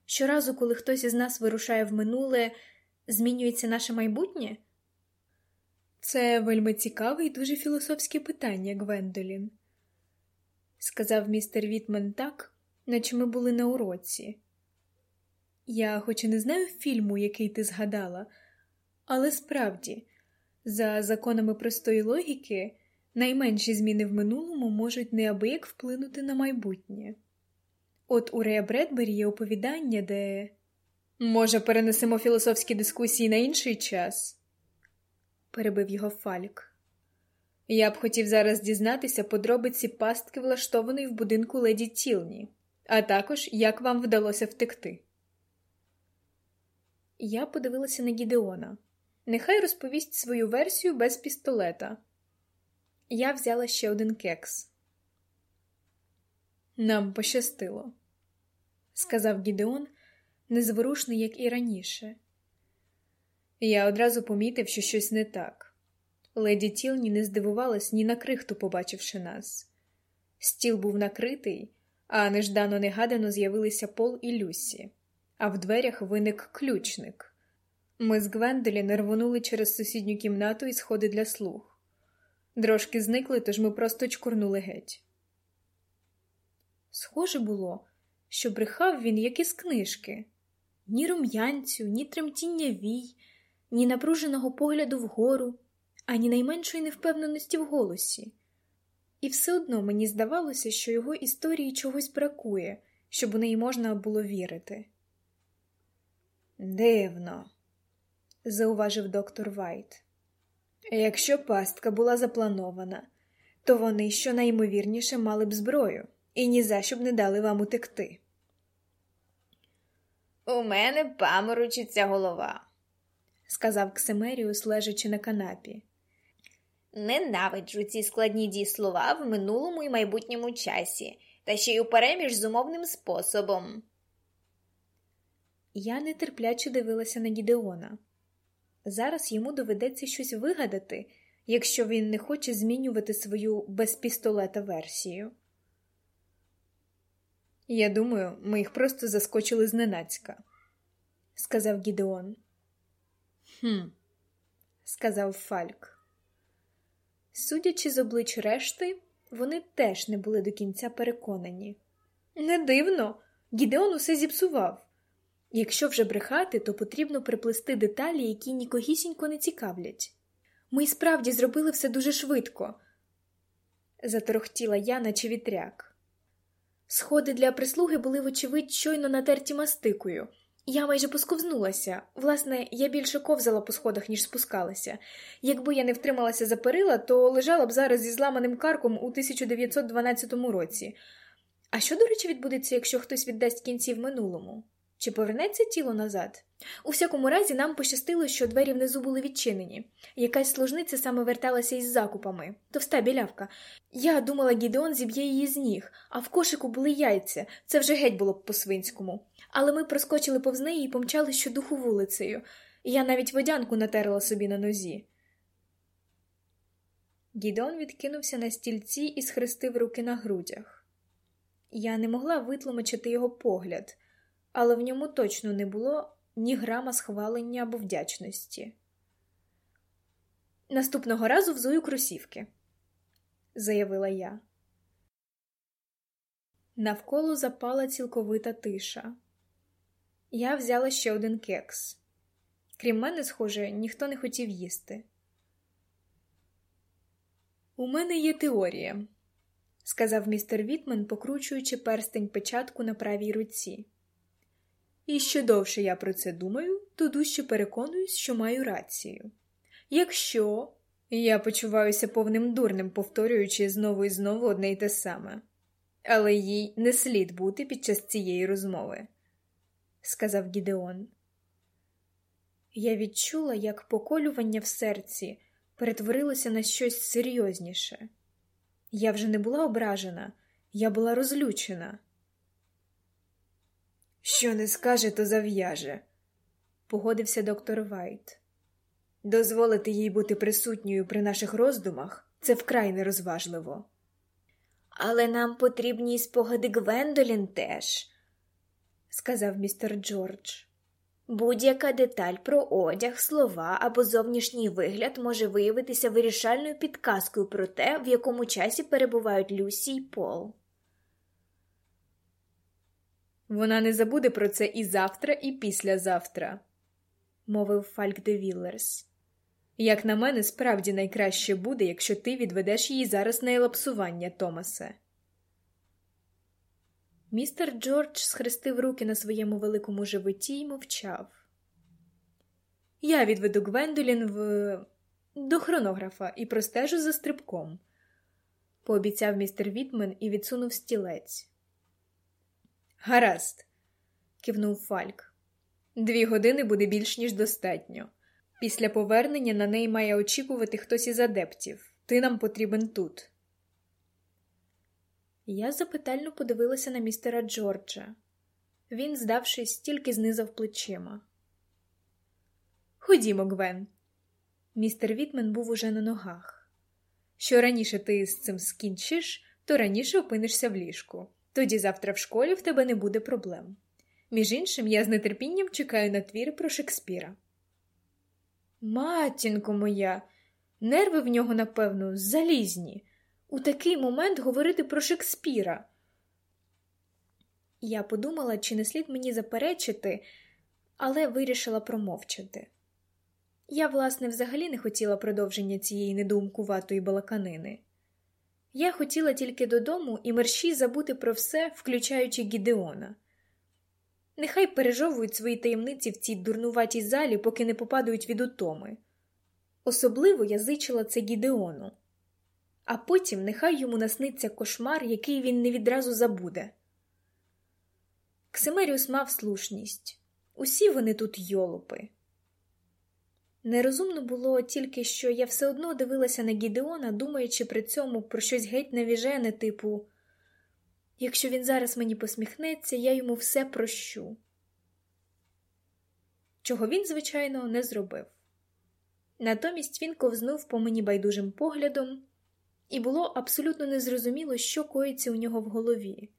Щоразу, коли хтось із нас вирушає в минуле, змінюється наше майбутнє? Це вельми цікаве і дуже філософське питання, Гвендолін, сказав містер Вітмен так, наче ми були на уроці. Я хоч і не знаю фільму, який ти згадала, але справді, за законами простої логіки, найменші зміни в минулому можуть неабияк вплинути на майбутнє. От у Рея Бредбері є оповідання, де. Може, перенесемо філософські дискусії на інший час? перебив його Фалік. Я б хотів зараз дізнатися подробиці пастки, влаштованої в будинку леді Тілні, а також як вам вдалося втекти. Я подивилася на Гідеона. Нехай розповість свою версію без пістолета. Я взяла ще один кекс. Нам пощастило, сказав Гідеон, незворушний, як і раніше. Я одразу помітив, що щось не так. Леді Тілні не здивувалась ні на крихту, побачивши нас. Стіл був накритий, а неждано негадано з'явилися Пол і Люсі, а в дверях виник ключник. Ми з Гвенделін рвонули через сусідню кімнату і сходи для слуг. Дрожки зникли, тож ми просто чкурнули геть. Схоже було, що брехав він, як із книжки ні рум'янцю, ні тремтіння вій, ні напруженого погляду вгору, ані найменшої невпевненості в голосі. І все одно мені здавалося, що його історії чогось бракує, щоб у неї можна було вірити. Дивно, зауважив доктор Вайт. Якщо пастка була запланована, то вони щонайімовірніше мали б зброю і ні за що б не дали вам утекти. У мене паморочиться голова, сказав Ксемеріус, лежачи на канапі. Ненавиджу ці складні дієслова в минулому і майбутньому часі, та ще й упереміж з умовним способом. Я нетерпляче дивилася на Гідеона. Зараз йому доведеться щось вигадати, якщо він не хоче змінювати свою без пістолета версію. Я думаю, ми їх просто заскочили зненацька, сказав Гідеон. «Хм», – сказав Фальк. Судячи з облич решти, вони теж не були до кінця переконані. Не дивно, Гідеон усе зіпсував. Якщо вже брехати, то потрібно приплести деталі, які нікогісінько не цікавлять. Ми й справді зробили все дуже швидко, заторохтіла я, наче вітряк. Сходи для прислуги були, вочевидь, щойно натерті мастикою. Я майже посковзнулася. Власне, я більше ковзала по сходах, ніж спускалася. Якби я не втрималася за перила, то лежала б зараз зі зламаним карком у 1912 році. А що, до речі, відбудеться, якщо хтось віддасть кінці в минулому? Чи повернеться тіло назад? У всякому разі, нам пощастило, що двері внизу були відчинені. Якась служниця саме верталася із закупами, товста білявка. Я думала, Гідеон зіб'є її з ніг, а в кошику були яйця. Це вже геть було б по-свинському. Але ми проскочили повз неї і помчали щодуху вулицею. Я навіть водянку натерла собі на нозі. Гідеон відкинувся на стільці і схрестив руки на грудях. Я не могла витлумачити його погляд але в ньому точно не було ні грама схвалення або вдячності. Наступного разу взую кросівки, заявила я. Навколо запала цілковита тиша. Я взяла ще один кекс. Крім мене, схоже, ніхто не хотів їсти. У мене є теорія, сказав містер Вітмен, покручуючи перстень печатку на правій руці. І що довше я про це думаю, то дужче переконуюсь, що маю рацію. Якщо я почуваюся повним дурним, повторюючи знову і знову одне й те саме, але їй не слід бути під час цієї розмови, сказав Гідеон. Я відчула, як поколювання в серці перетворилося на щось серйозніше. Я вже не була ображена, я була розлючена. Що не скаже, то зав'яже, погодився доктор Вайт. Дозволити їй бути присутньою при наших роздумах це вкрай нерозважливо. Але нам потрібні й спогади Гвендолін теж, сказав містер Джордж. Будь-яка деталь про одяг, слова або зовнішній вигляд може виявитися вирішальною підказкою про те, в якому часі перебувають Люсі й Пол. Вона не забуде про це і завтра, і післязавтра, мовив Фальк де Віллерс. Як на мене, справді найкраще буде, якщо ти відведеш її зараз на елапсування, Томасе. Містер Джордж схрестив руки на своєму великому животі і мовчав. Я відведу Гвендолін в. до хронографа і простежу за стрибком, пообіцяв містер Вітмен і відсунув стілець. Гаразд, кивнув Фальк. Дві години буде більш ніж достатньо. Після повернення на неї має очікувати хтось із адептів. Ти нам потрібен тут. Я запитально подивилася на містера Джорджа. Він, здавшись, тільки знизав плечима. Ходімо, Гвен. Містер Вітмен був уже на ногах. Що раніше ти з цим скінчиш, то раніше опинишся в ліжку. Тоді завтра в школі в тебе не буде проблем. Між іншим, я з нетерпінням чекаю на твіри про Шекспіра. Матінко моя, нерви в нього, напевно, залізні. У такий момент говорити про Шекспіра. Я подумала, чи не слід мені заперечити, але вирішила промовчати. Я, власне, взагалі не хотіла продовження цієї недумкуватої балаканини. Я хотіла тільки додому і мерщій забути про все, включаючи Гідеона. Нехай пережовують свої таємниці в цій дурнуватій залі, поки не попадають від утоми. Особливо я зичила це Гідеону, а потім нехай йому насниться кошмар, який він не відразу забуде. Ксимеріус мав слушність усі вони тут йолопи. Нерозумно було тільки, що я все одно дивилася на Гідеона, думаючи при цьому про щось геть навіжене, типу якщо він зараз мені посміхнеться, я йому все прощу. Чого він, звичайно, не зробив. Натомість він ковзнув по мені байдужим поглядом, і було абсолютно незрозуміло, що коїться у нього в голові.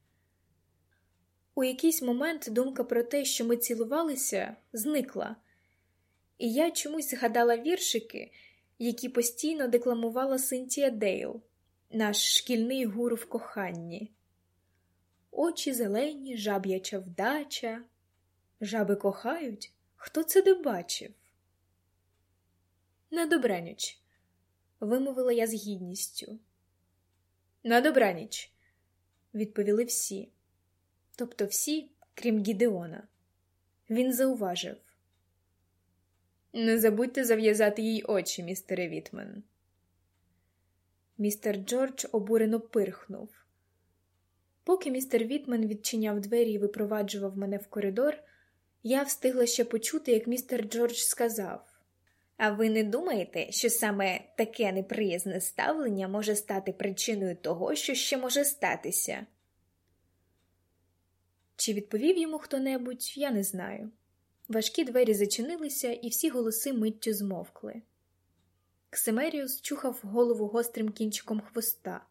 У якийсь момент думка про те, що ми цілувалися, зникла і я чомусь згадала віршики, які постійно декламувала Синтія Дейл, наш шкільний гуру в коханні. Очі зелені, жаб'яча вдача. Жаби кохають, хто це де бачив? На добраніч, вимовила я з гідністю. На добраніч, відповіли всі, тобто всі, крім Гідеона. Він зауважив. Не забудьте зав'язати їй очі, містере Вітмен. Містер Джордж обурено пирхнув. Поки містер Вітмен відчиняв двері і випроваджував мене в коридор, я встигла ще почути, як містер Джордж сказав: А ви не думаєте, що саме таке неприязне ставлення може стати причиною того, що ще може статися? Чи відповів йому хто-небудь, я не знаю. Важкі двері зачинилися, і всі голоси миттю змовкли. Ксимеріус чухав голову гострим кінчиком хвоста.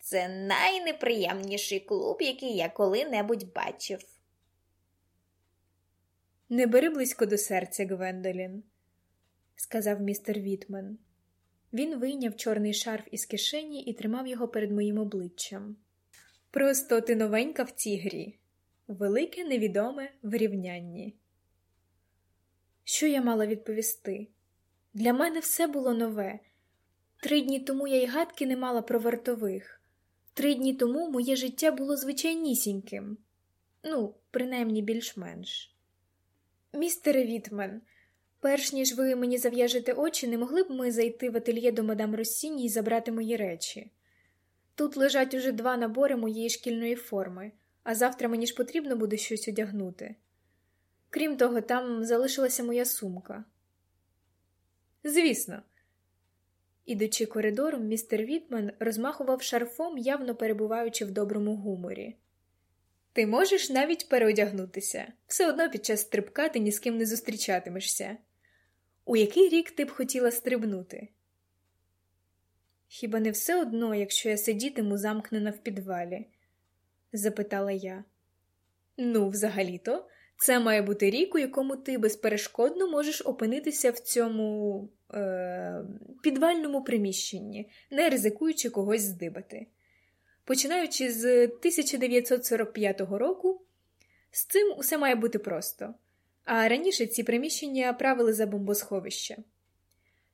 Це найнеприємніший клуб, який я коли-небудь бачив. Не бери близько до серця, Гвендолін, сказав містер Вітмен. Він вийняв чорний шарф із кишені і тримав його перед моїм обличчям. Просто ти новенька в цій грі велике невідоме в рівнянні. Що я мала відповісти? Для мене все було нове. Три дні тому я й гадки не мала про вартових. Три дні тому моє життя було звичайнісіньким, ну, принаймні більш-менш. Містере Вітмен, перш ніж ви мені зав'яжете очі, не могли б ми зайти в ательє до мадам Росіні і забрати мої речі? Тут лежать уже два набори моєї шкільної форми а завтра мені ж потрібно буде щось одягнути. Крім того, там залишилася моя сумка. Звісно. Ідучи коридором, містер Вітман розмахував шарфом, явно перебуваючи в доброму гуморі. Ти можеш навіть переодягнутися, все одно під час стрибка ти ні з ким не зустрічатимешся. У який рік ти б хотіла стрибнути? Хіба не все одно, якщо я сидітиму замкнена в підвалі? Запитала я. Ну, взагалі-то, це має бути рік, у якому ти безперешкодно можеш опинитися в цьому е, підвальному приміщенні, не ризикуючи когось здибати. Починаючи з 1945 року, з цим усе має бути просто, а раніше ці приміщення правили за бомбосховище.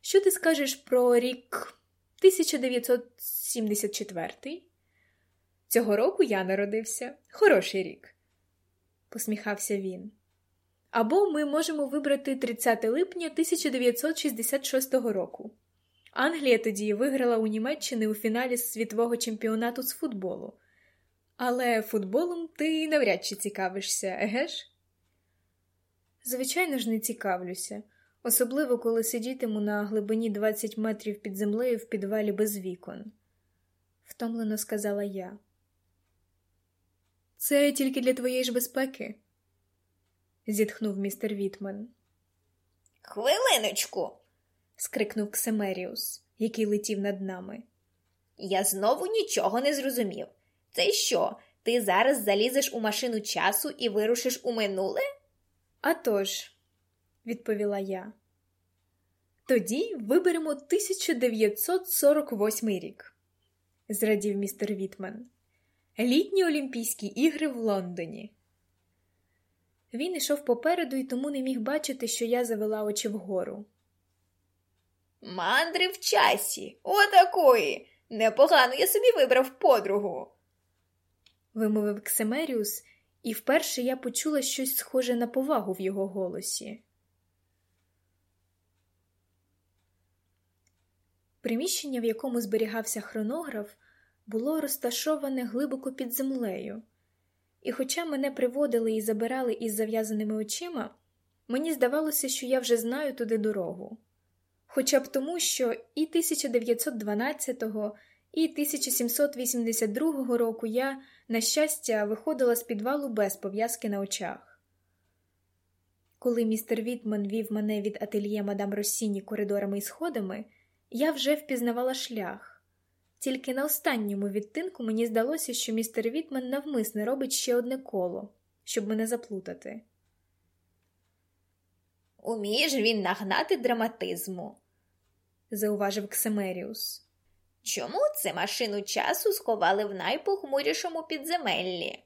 Що ти скажеш про рік 1974? Цього року я народився. Хороший рік, посміхався він. Або ми можемо вибрати 30 липня 1966 року. Англія тоді виграла у Німеччини у фіналі світового чемпіонату з футболу. Але футболом ти навряд чи цікавишся, еге ж? Звичайно ж, не цікавлюся, особливо коли сидітиму на глибині 20 метрів під землею в підвалі без вікон, втомлено сказала я. Це тільки для твоєї ж безпеки, зітхнув містер Вітман. Хвилиночку. скрикнув Ксемеріус, який летів над нами. Я знову нічого не зрозумів. Це що, ти зараз залізеш у машину часу і вирушиш у минуле? «А тож», – відповіла я. Тоді виберемо 1948 рік, зрадів містер Вітман. Літні Олімпійські ігри в Лондоні. Він ішов попереду і тому не міг бачити, що я завела очі вгору. Мандри в часі, отакої. Непогано я собі вибрав подругу. Вимовив Ксемеріус, і вперше я почула щось схоже на повагу в його голосі. Приміщення, в якому зберігався хронограф, було розташоване глибоко під землею, і, хоча мене приводили і забирали із зав'язаними очима, мені здавалося, що я вже знаю туди дорогу. Хоча б тому, що і 1912-го, і 1782 року я, на щастя, виходила з підвалу без пов'язки на очах. Коли містер Вітман вів мене від ательє мадам Росіні коридорами і сходами, я вже впізнавала шлях. Тільки на останньому відтинку мені здалося, що містер Вітман навмисне робить ще одне коло, щоб мене заплутати. Умієш він нагнати драматизму, зауважив Ксемеріус. Чому це машину часу сховали в найпохмурішому підземеллі?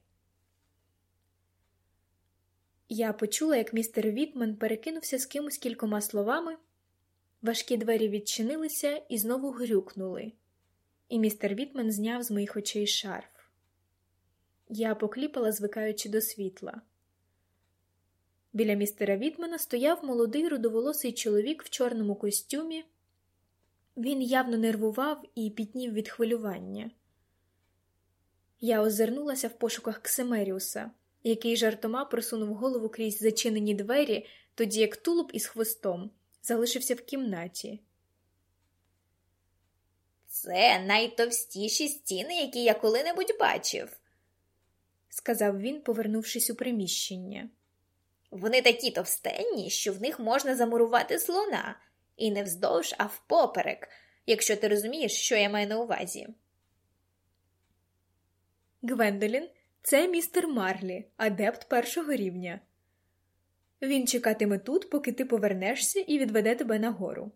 Я почула, як містер Вітман перекинувся з кимось кількома словами. Важкі двері відчинилися і знову грюкнули, і містер Вітман зняв з моїх очей шарф. Я покліпала, звикаючи до світла. Біля містера Вітмана стояв молодий рудоволосий чоловік в чорному костюмі. Він явно нервував і пітнів від хвилювання. Я озирнулася в пошуках Ксемеріуса, який жартома просунув голову крізь зачинені двері, тоді як тулуб із хвостом залишився в кімнаті. Це найтовстіші стіни, які я коли-небудь бачив, сказав він, повернувшись у приміщення. Вони такі товстенні, що в них можна замурувати слона, і не вздовж, а впоперек, якщо ти розумієш, що я маю на увазі. Гвендолін, це містер Марлі, адепт першого рівня. Він чекатиме тут, поки ти повернешся і відведе тебе нагору.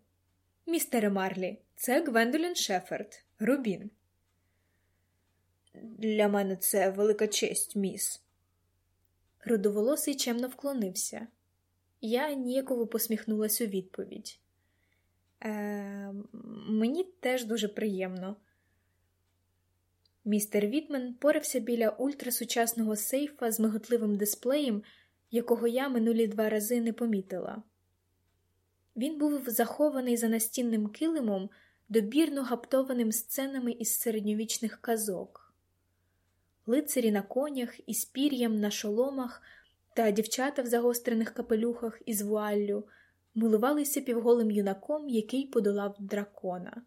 Містере Марлі, це Гвендолін Шеферд, Рубін. Для мене це велика честь, міс. Рудоволосий чемно вклонився. Я ніяково посміхнулась у відповідь. Е, Мені теж дуже приємно. Містер Вітмен порався біля ультрасучасного сейфа з миготливим дисплеєм, якого я минулі два рази не помітила. Він був захований за настінним килимом, добірно гаптованим сценами із середньовічних казок. Лицарі на конях із пір'ям на шоломах та дівчата в загострених капелюхах із вуаллю милувалися півголим юнаком, який подолав дракона.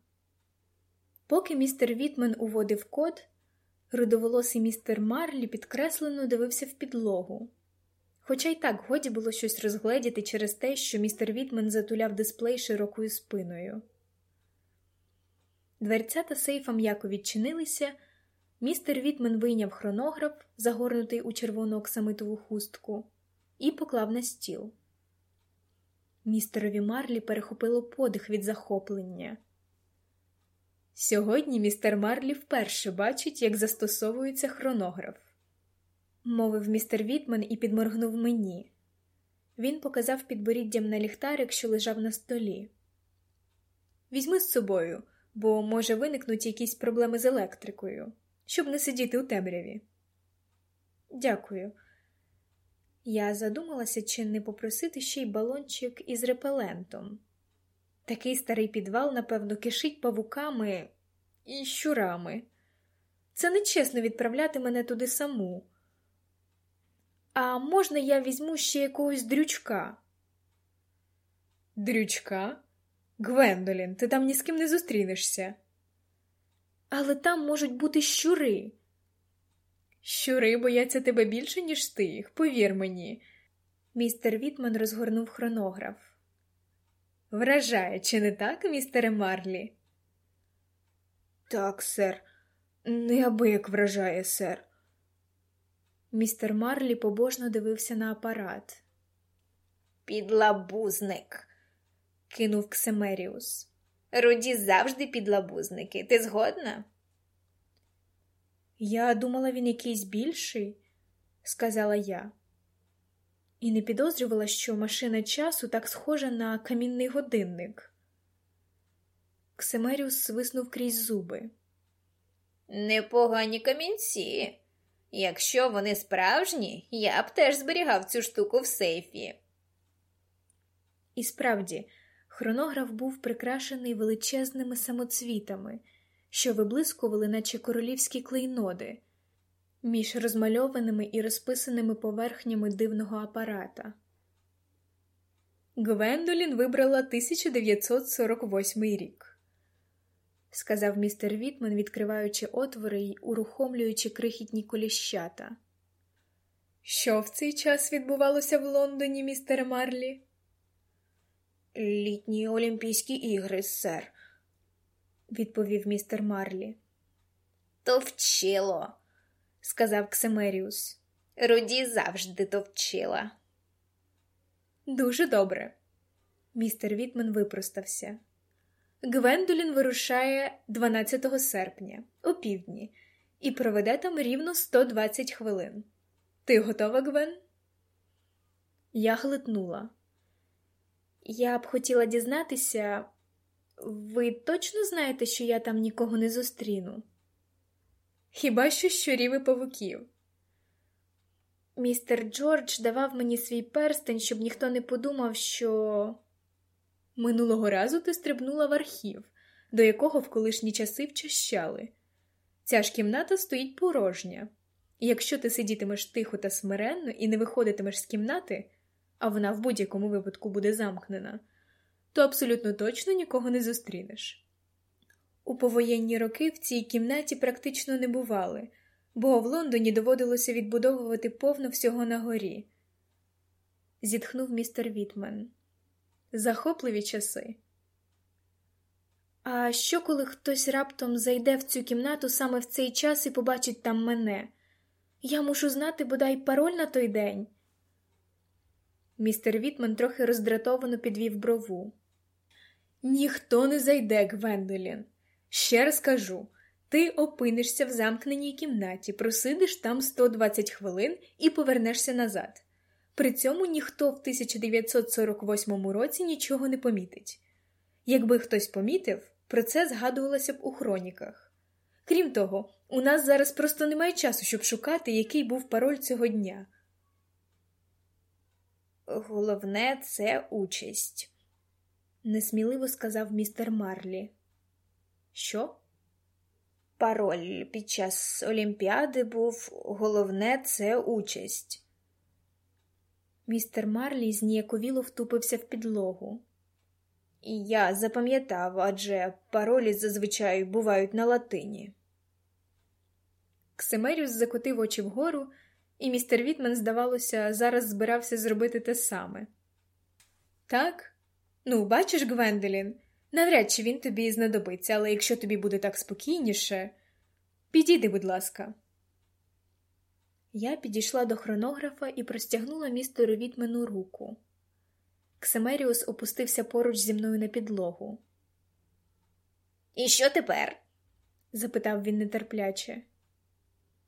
Поки містер Вітмен уводив код, рудоволосий містер Марлі підкреслено дивився в підлогу. Хоча й так годі було щось розгледіти через те, що містер Вітмен затуляв дисплей широкою спиною. Дверця та сейфа м'яко відчинилися, містер Вітмен вийняв хронограф, загорнутий у червону оксамитову хустку, і поклав на стіл. Містерові Марлі перехопило подих від захоплення. Сьогодні містер Марлі вперше бачить, як застосовується хронограф мовив містер Вітман і підморгнув мені. Він показав підборіддям на ліхтарик, що лежав на столі. Візьми з собою, бо може виникнуть якісь проблеми з електрикою, щоб не сидіти у темряві. Дякую. Я задумалася, чи не попросити ще й балончик із репелентом. Такий старий підвал, напевно, кишить павуками і щурами. Це нечесно відправляти мене туди саму. А можна я візьму ще якогось дрючка? Дрючка? Гвендолін, ти там ні з ким не зустрінешся. Але там можуть бути щури. Щури бояться тебе більше, ніж ти їх, повір мені. Містер Вітман розгорнув хронограф. Вражає, чи не так, містере Марлі? Так, сер, неабияк вражає, сер. Містер Марлі побожно дивився на апарат. Підлабузник, кинув Ксемеріус. Руді завжди підлабузники. Ти згодна? Я думала, він якийсь більший, сказала я, і не підозрювала, що машина часу так схожа на камінний годинник. Ксемеріус свиснув крізь зуби. Непогані камінці. Якщо вони справжні, я б теж зберігав цю штуку в сейфі. І справді, хронограф був прикрашений величезними самоцвітами, що виблискували, наче королівські клейноди, між розмальованими і розписаними поверхнями дивного апарата. Гвендолін вибрала 1948 рік, сказав містер Вітман, відкриваючи отвори й урухомлюючи крихітні коліщата. Що в цей час відбувалося в Лондоні, містере Марлі? Літні Олімпійські ігри, сер, відповів містер Марлі. Товчило, сказав Ксемеріус. Руді завжди товчила. Дуже добре. Містер Вітмен випростався. Гвендолін вирушає 12 серпня, о півдні, і проведе там рівно 120 хвилин. Ти готова, Гвен? Я глитнула. Я б хотіла дізнатися, ви точно знаєте, що я там нікого не зустріну? Хіба що щурів і павуків? Містер Джордж давав мені свій перстень, щоб ніхто не подумав, що минулого разу ти стрибнула в архів, до якого в колишні часи вчащали. Ця ж кімната стоїть порожня, і якщо ти сидітимеш тихо та смиренно і не виходитимеш з кімнати, а вона в будь-якому випадку буде замкнена, то абсолютно точно нікого не зустрінеш. У повоєнні роки в цій кімнаті практично не бували, бо в Лондоні доводилося відбудовувати повно всього нагорі. Зітхнув містер Вітмен. Захопливі часи. А що, коли хтось раптом зайде в цю кімнату саме в цей час і побачить там мене? Я мушу знати бодай пароль на той день. Містер Вітман трохи роздратовано підвів брову. Ніхто не зайде, Гвендолін. Ще раз кажу ти опинишся в замкненій кімнаті, просидиш там 120 хвилин і повернешся назад. При цьому ніхто в 1948 році нічого не помітить. Якби хтось помітив, про це згадувалося б у хроніках. Крім того, у нас зараз просто немає часу, щоб шукати, який був пароль цього дня. Головне, це участь, несміливо сказав містер Марлі. Що? Пароль під час Олімпіади був головне це участь. Містер Марлі зніяковіло втупився в підлогу. Я запам'ятав, адже паролі зазвичай бувають на латині. Ксимеріус закотив очі вгору, і містер Вітмен, здавалося, зараз збирався зробити те саме. Так? Ну, бачиш, Гвендолін, навряд чи він тобі знадобиться, але якщо тобі буде так спокійніше, підійди, будь ласка. Я підійшла до хронографа і простягнула містеру Вітмену руку. Ксемеріус опустився поруч зі мною на підлогу. І що тепер? запитав він нетерпляче.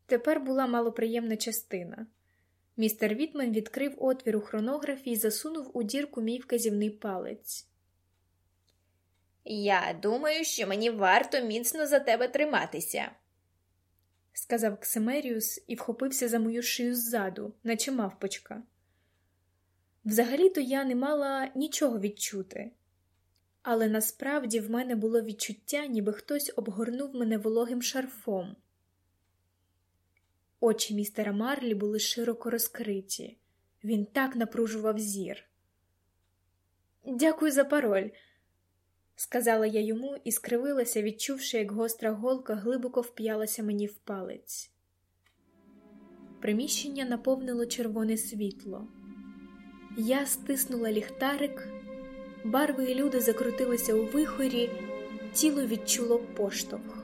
Тепер була малоприємна частина. Містер Вітмен відкрив отвір у хронографі і засунув у дірку мій вказівний палець. Я думаю, що мені варто міцно за тебе триматися, сказав Ксимеріус і вхопився за мою шию ззаду, наче мавпочка. Взагалі-то я не мала нічого відчути, але насправді в мене було відчуття, ніби хтось обгорнув мене вологим шарфом. Очі містера Марлі були широко розкриті. Він так напружував зір. Дякую за пароль, сказала я йому і скривилася, відчувши, як гостра голка глибоко вп'ялася мені в палець. Приміщення наповнило червоне світло. Я стиснула ліхтарик, барви і люди закрутилися у вихорі, тіло відчуло поштовх.